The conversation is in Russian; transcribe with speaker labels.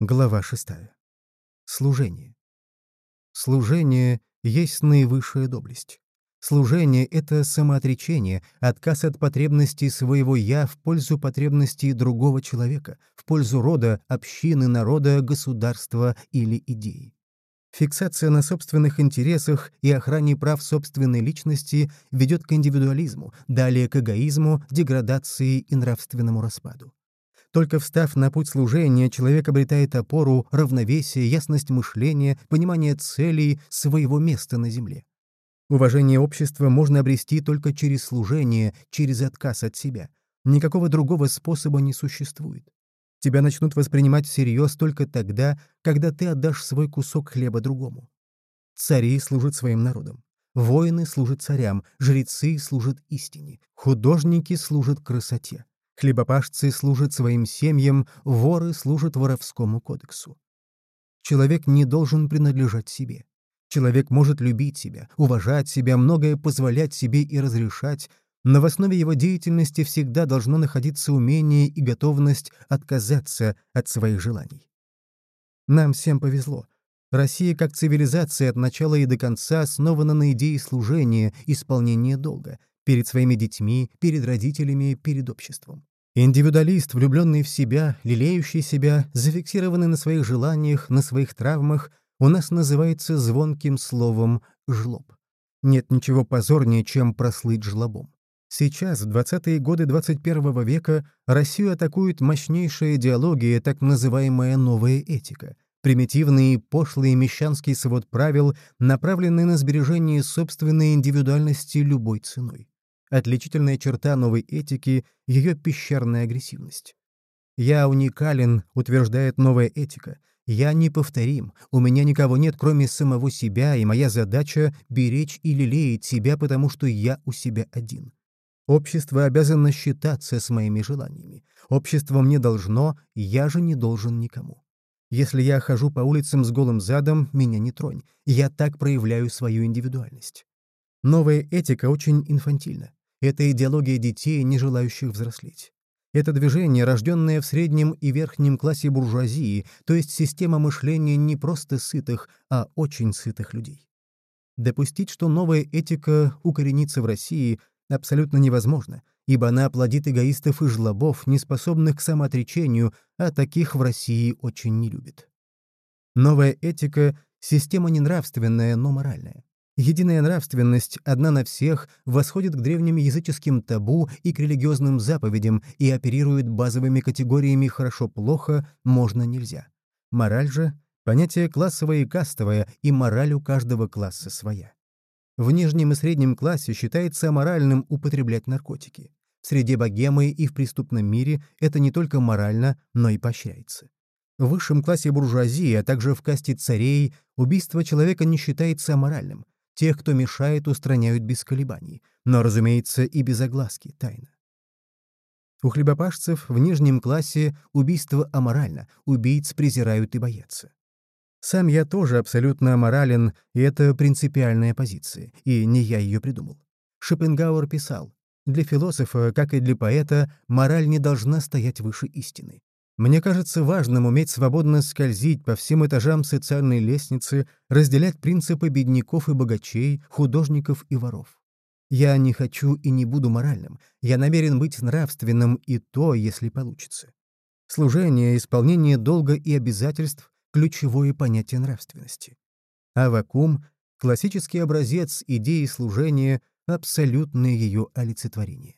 Speaker 1: Глава 6. Служение. Служение есть наивысшая доблесть. Служение — это самоотречение, отказ от потребностей своего «я» в пользу потребностей другого человека, в пользу рода, общины, народа, государства или идеи. Фиксация на собственных интересах и охране прав собственной личности ведет к индивидуализму, далее к эгоизму, деградации и нравственному распаду. Только встав на путь служения, человек обретает опору, равновесие, ясность мышления, понимание целей, своего места на земле. Уважение общества можно обрести только через служение, через отказ от себя. Никакого другого способа не существует. Тебя начнут воспринимать всерьез только тогда, когда ты отдашь свой кусок хлеба другому. Цари служат своим народам. Воины служат царям, жрецы служат истине, художники служат красоте. Хлебопашцы служат своим семьям, воры служат воровскому кодексу. Человек не должен принадлежать себе. Человек может любить себя, уважать себя, многое позволять себе и разрешать, но в основе его деятельности всегда должно находиться умение и готовность отказаться от своих желаний. Нам всем повезло. Россия как цивилизация от начала и до конца основана на идее служения, исполнения долга, перед своими детьми, перед родителями, перед обществом. Индивидуалист, влюбленный в себя, лелеющий себя, зафиксированный на своих желаниях, на своих травмах, у нас называется звонким словом «жлоб». Нет ничего позорнее, чем прослыть жлобом. Сейчас, в 20-е годы 21 века, Россию атакует мощнейшая идеология, так называемая «новая этика», примитивный и пошлый мещанский свод правил, направленный на сбережение собственной индивидуальности любой ценой. Отличительная черта новой этики — ее пещерная агрессивность. «Я уникален», — утверждает новая этика. «Я неповторим, у меня никого нет, кроме самого себя, и моя задача — беречь и лелеять себя, потому что я у себя один». Общество обязано считаться с моими желаниями. Общество мне должно, я же не должен никому. Если я хожу по улицам с голым задом, меня не тронь. Я так проявляю свою индивидуальность. Новая этика очень инфантильна. Это идеология детей, не желающих взрослеть. Это движение, рожденное в среднем и верхнем классе буржуазии, то есть система мышления не просто сытых, а очень сытых людей. Допустить, что новая этика укоренится в России, абсолютно невозможно, ибо она плодит эгоистов и жлобов, неспособных к самоотречению, а таких в России очень не любит. Новая этика — система не нравственная, но моральная. Единая нравственность, одна на всех, восходит к древним языческим табу и к религиозным заповедям и оперирует базовыми категориями «хорошо-плохо», «можно-нельзя». Мораль же — понятие классовое и кастовое, и мораль у каждого класса своя. В нижнем и среднем классе считается аморальным употреблять наркотики. В среде богемы и в преступном мире это не только морально, но и поощряется. В высшем классе буржуазии, а также в касте царей, убийство человека не считается аморальным, Тех, кто мешает, устраняют без колебаний, но, разумеется, и без огласки, тайно. У хлебопашцев в нижнем классе убийство аморально, убийц презирают и боятся. Сам я тоже абсолютно аморален, и это принципиальная позиция, и не я ее придумал. Шопенгауэр писал, «Для философа, как и для поэта, мораль не должна стоять выше истины. Мне кажется важным уметь свободно скользить по всем этажам социальной лестницы, разделять принципы бедняков и богачей, художников и воров. Я не хочу и не буду моральным, я намерен быть нравственным и то, если получится. Служение, исполнение долга и обязательств — ключевое понятие нравственности. А вакуум — классический образец идеи служения, абсолютное ее олицетворение.